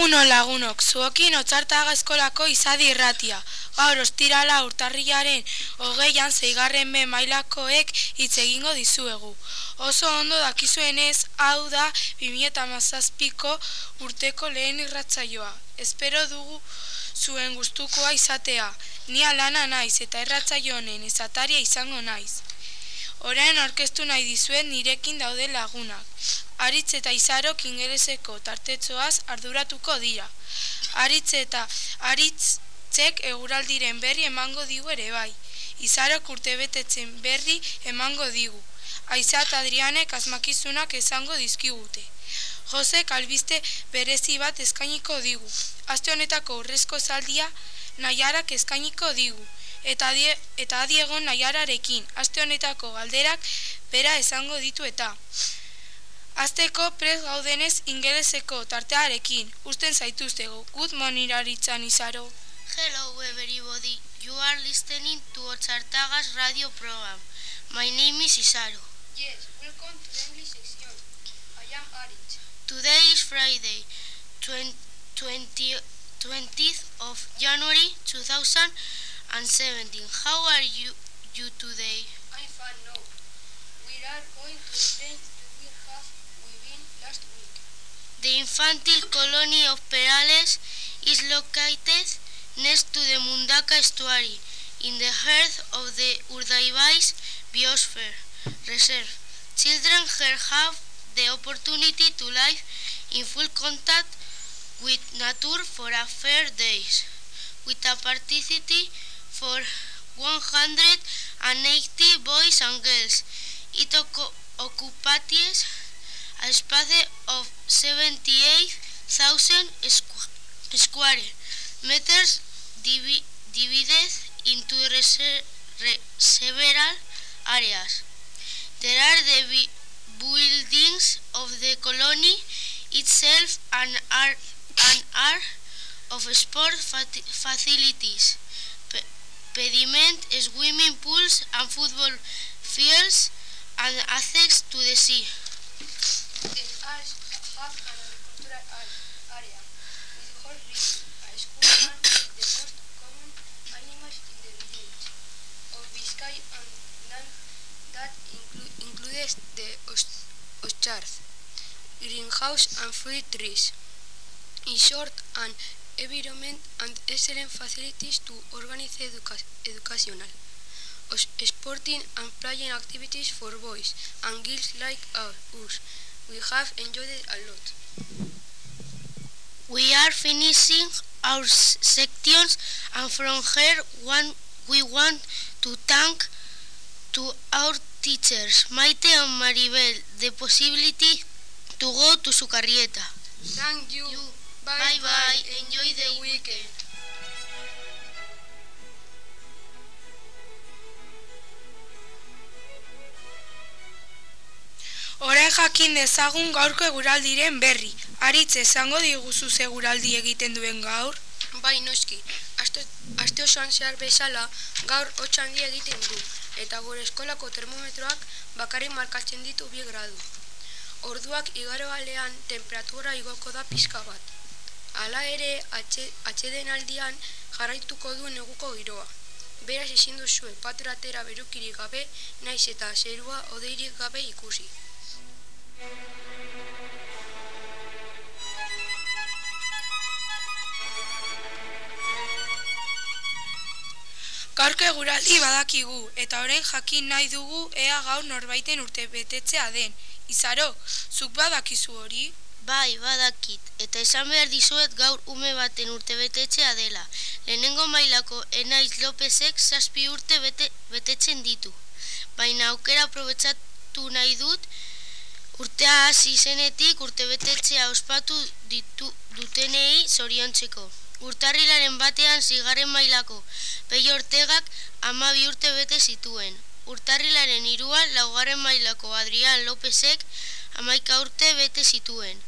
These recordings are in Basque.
Egun lagunok, zuokin otzartaga eskolako izadi irratia. Gaur ostirala urtarriaren hogeian zeigarren be mailakoek hitz egingo dizuegu. Oso ondo dakizuenez, hau da 2008ko urteko lehen irratzaioa. Espero dugu zuen gustukoa izatea. Ni alana naiz eta irratzaio honen izataria izango naiz. Orain orkestu nahi dizuen nirekin daude lagunak. Aritz eta izarok ingeleseko tartetzoaz arduratuko dira. Aritz eta aritzek eguraldiren berri emango digu ere bai. Izarok urte betetzen berri emango digu. Aiza eta Adrianek asmakizunak esango dizkigute. Jose kalbiste berezi bat eskainiko digu. Aste honetako urrezko zaldia nahiarak eskainiko digu eta die, eta diego nahiararekin aste honetako galderak bera esango ditu eta Azteko prez gaudenez ingeleseko tartearekin usten zaituztego good morning aritzan izaro Hello everybody. You are listening to Otzartagas radio program. My name is Isaro. Yes, welcome to the English section I am Aritz Today is Friday 20, 20, 20th of January 2000 and 17. How are you, you today? I'm fine now. We are going to the we have been last week. The infantile colony of Perales is located next to the Mundaka estuary in the heart of the Urdaibai Biosphere Reserve. Children here have the opportunity to live in full contact with nature for a fair days, with a participity for 180 boys and girls. It occupies a space of 78,000 square meters divided into several areas. There are the buildings of the colony itself and are, and are of sport facilities pediment, swimming pools and football fields and access to the sea. The Alps have an agricultural area with horses, a school common animals in the village of Biscay and that inclu includes the orchards, greenhouse and fruit trees. In short, an environment and excellent facilities to organize educa educational, sporting and playing activities for boys and girls like us. We have enjoyed it a lot. We are finishing our sections and from here one, we want to thank to our teachers, Maite and Maribel, the possibility to go to Sucarrieta. Thank you. you. Bye bye. Enjoy the weekend. Orain jakin dezagun gaurko eguraldiren berri. Aritz esango diguzu seguraldi egiten duen gaur? Bai, noski. Aste, aste osoan zehar bezala gaur hotxangi egiten du. Eta gure eskolako termometroak bakarrik markatzen ditu bi gradu. Orduak igaro alean temperatura igoko da pizka bat. Hala ere, atxeden aldian jarraituko du neguko giroa. Beraz ezin duzu patratera berukirik gabe, naiz eta zerua odeirik gabe ikusi. Gaurko eguraldi badakigu eta orain jakin nahi dugu ea gaur norbaiten urte betetzea den. Izaro, zuk badakizu hori? Bai, badakit. Eta esan behar dizuet gaur ume baten urte betetzea dela. Lehenengo mailako Enaiz Lopezek zazpi urte bete, betetzen ditu. Baina aukera aprobetsatu nahi dut urtea hasi zenetik urte betetzea ospatu ditu dutenei zoriontzeko. Urtarrilaren batean zigarren mailako peio ortegak ama bi urte bete zituen. Urtarrilaren iruan laugarren mailako Adrian Lopezek amaika urte bete zituen.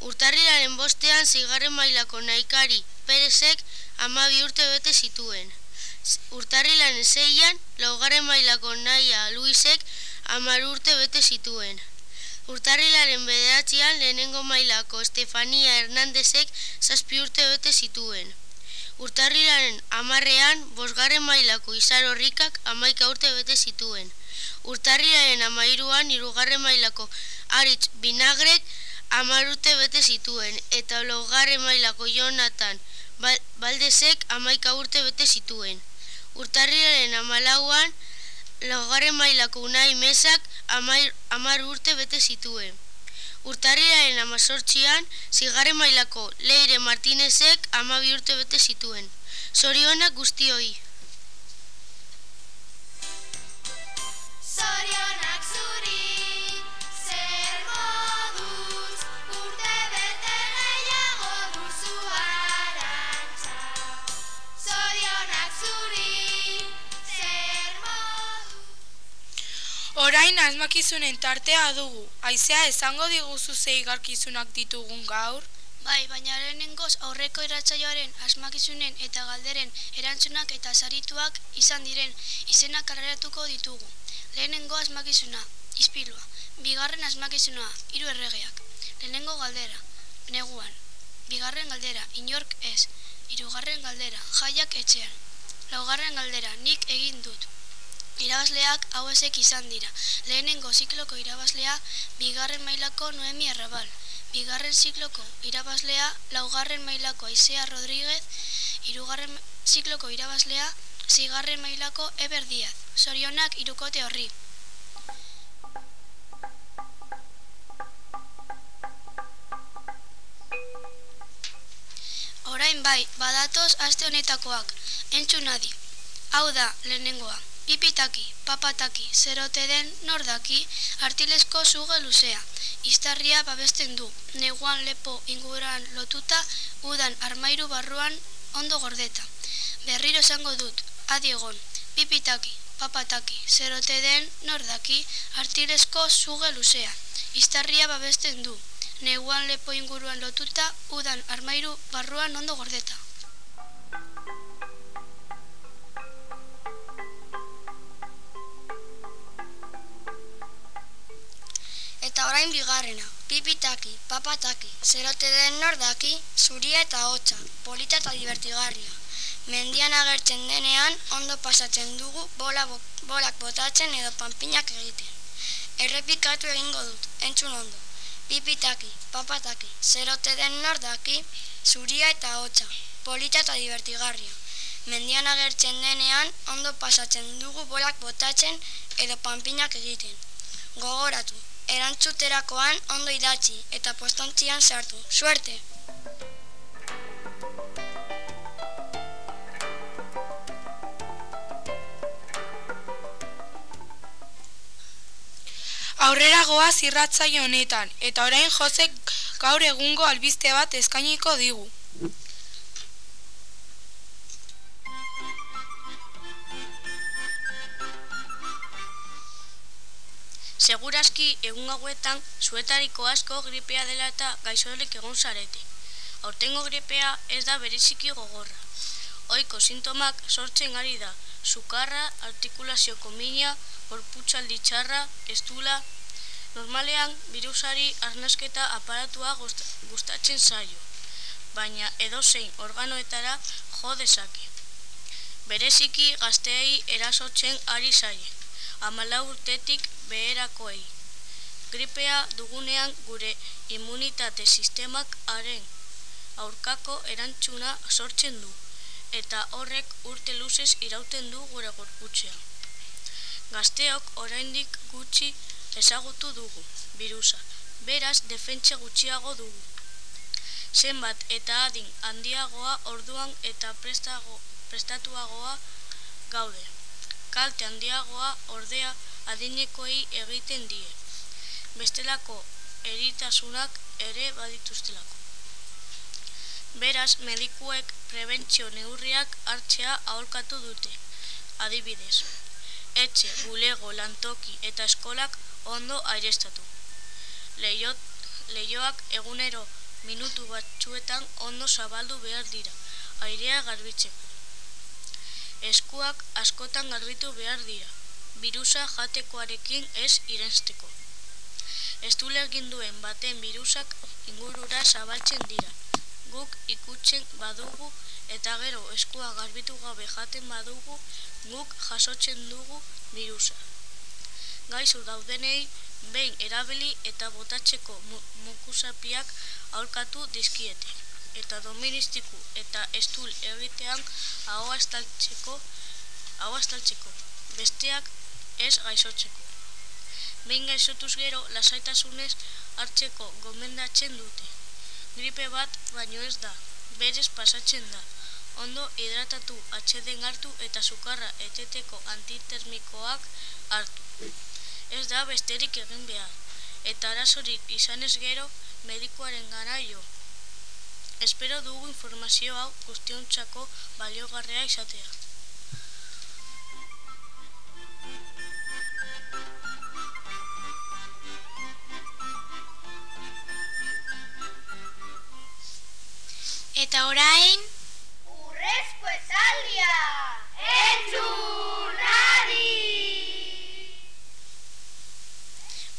Urtarrilaren bostean zigarren mailako naikari Perezek ama bi urte bete zituen. Urtarrilaren zeian laugarren mailako naia Luisek amar urte bete zituen. Urtarrilaren bederatzean lehenengo mailako Estefania Hernandezek zazpi urte bete zituen. Urtarrilaren amarrean bosgarren mailako izar horrikak amaika urte bete zituen. Urtarrilaren amairuan irugarren mailako aritz binagrek amar urte bete zituen. Eta logarren mailako Jonathan baldezek amaika urte bete zituen. Urtarrilaren amalauan logarren mailako unai mesak amar urte bete zituen. Urtarriaren amazortzian, zigarren mailako Leire Martinezek amabi urte bete zituen. Zorionak guztioi. Zorionak Orain asmakizunen tartea dugu. Aizea esango diguzu zeigarkizunak ditugun gaur? Bai, baina lehenengoz aurreko iratzaioaren asmakizunen eta galderen erantzunak eta sarituak izan diren izenak karreratuko ditugu. Lehenengo asmakizuna, izpilua. Bigarren asmakizuna, hiru erregeak. Lehenengo galdera, neguan. Bigarren galdera, inork ez. Hirugarren galdera, jaiak etxean. Laugarren galdera, nik egin dut. Irabazleak hauezek izan dira. Lehenengo zikloko irabazlea, bigarren mailako Noemi Arrabal bigarren zikloko irabazlea, laugarren mailako Aizea Rodríguez, irugarren zikloko irabazlea, zigarren mailako Eber Diaz. Zorionak irukote horri. Orain bai, badatoz aste honetakoak, entzun adi. Hau da, lehenengoa. Pipitaki, papataki, zerote den nordaki, artilesko zuge luzea. Iztarria babesten du, neguan lepo inguran lotuta, udan armairu barruan ondo gordeta. Berriro esango dut, adiegon, pipitaki, papataki, zerote den nordaki, artilesko zuge luzea. Iztarria babesten du, neguan lepo inguruan lotuta, udan armairu barruan ondo gordeta. Orain bigarrena, pipitaki, papataki, zerote den nordaki, zuria eta hotza, polita eta divertigarria. Mendian agertzen denean, ondo pasatzen dugu bola bo, bolak botatzen edo panpinak egiten. Errepikatu egingo dut, entzun ondo. Pipitaki, papataki, zerote den nordaki, zuria eta hotza, polita eta divertigarria. Mendian agertzen denean, ondo pasatzen dugu bolak botatzen edo panpinak egiten. Gogoratu, erantzuterakoan ondo idatzi eta postontzian sartu. Suerte! Aurrera goaz irratzaio honetan, eta orain Josek gaur egungo albiste bat eskainiko digu. Seguraski egun gauetan zuetariko asko gripea dela eta gaixorik egon zarete. Aurtengo gripea ez da bereziki gogorra. Oiko sintomak sortzen ari da, sukarra, artikulazioko mina, gorputxaldi txarra, estula, normalean virusari arnasketa aparatua gustatzen zaio, baina edozein organoetara jo dezake. Bereziki gazteei erasotzen ari zaie, amala urtetik beherakoei. Gripea dugunean gure immunitate sistemak haren aurkako erantzuna sortzen du, eta horrek urte luzez irauten du gure gorputzean. Gazteok oraindik gutxi ezagutu dugu, virusa, beraz defentsa gutxiago dugu. Zenbat eta adin handiagoa orduan eta prestago, prestatuagoa gaude. Kalte handiagoa ordea adinekoei egiten die. Bestelako eritasunak ere badituztelako. Beraz, medikuek prebentzio neurriak hartzea aholkatu dute. Adibidez, etxe, bulego, lantoki eta eskolak ondo airestatu. Leiot, leioak egunero minutu batzuetan ondo zabaldu behar dira, airea garbitzeko. Eskuak askotan garbitu behar dira, birusa jatekoarekin ez irensteko. Estule egin duen baten birusak ingurura zabaltzen dira. Guk ikutzen badugu eta gero eskua garbitu gabe jaten badugu, guk jasotzen dugu birusa. Gaizu daudenei behin erabili eta botatzeko mu mukusapiak aurkatu dizkiete. Eta doministiku eta estul egitean ahoa estaltzeko, ahoa estaltzeko, besteak ez gaizotzeko. Behin gaizotuz gero lasaitasunez hartzeko gomendatzen dute. Gripe bat baino ez da, berez pasatzen da. Ondo hidratatu atxeden hartu eta sukarra eteteko antitermikoak hartu. Ez da besterik egin behar. Eta arazorik izanez gero medikuaren gara jo. Espero dugu informazio hau guztiontzako baliogarrea izatea. Eta orain, Urrezko esaldia! Entzun adi!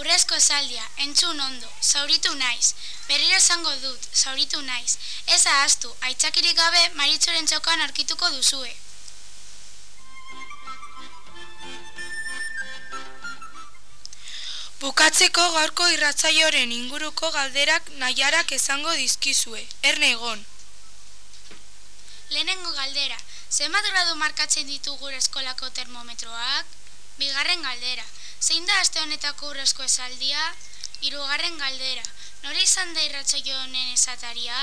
urrezko esaldia, entzun ondo, zauritu naiz. Berriro esango dut, zauritu naiz. Ez ahaztu, aitzakirik gabe maritzoren txokan arkituko duzue. Bukatzeko gaurko irratzaioren inguruko galderak nahiarak esango dizkizue. Erne egon. Lehenengo galdera, zenbat gradu markatzen ditu gure eskolako termometroak? Bigarren galdera, zein da aste honetako urrezko esaldia? Hirugarren galdera, nore izan da irratsaio honen esataria?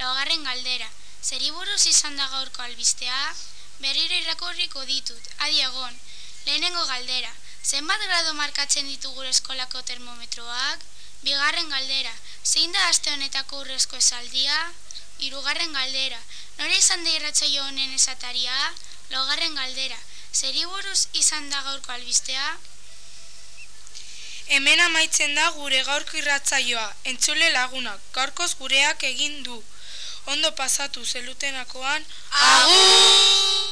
Laugarren galdera, zeri buruz izan da gaurko albistea? Berriro irakurriko ditut, adi egon. Lehenengo galdera, zenbat gradu markatzen ditu gure eskolako termometroak? Bigarren galdera, zein da aste honetako urrezko esaldia? Hirugarren galdera, nore izan da irratsaio honen esataria? Laugarren galdera, zeri buruz izan da gaurko albistea? Hemen amaitzen da gure gaurko irratzaioa. Entzule lagunak, gaurkoz gureak egin du. Ondo pasatu zelutenakoan. Agur!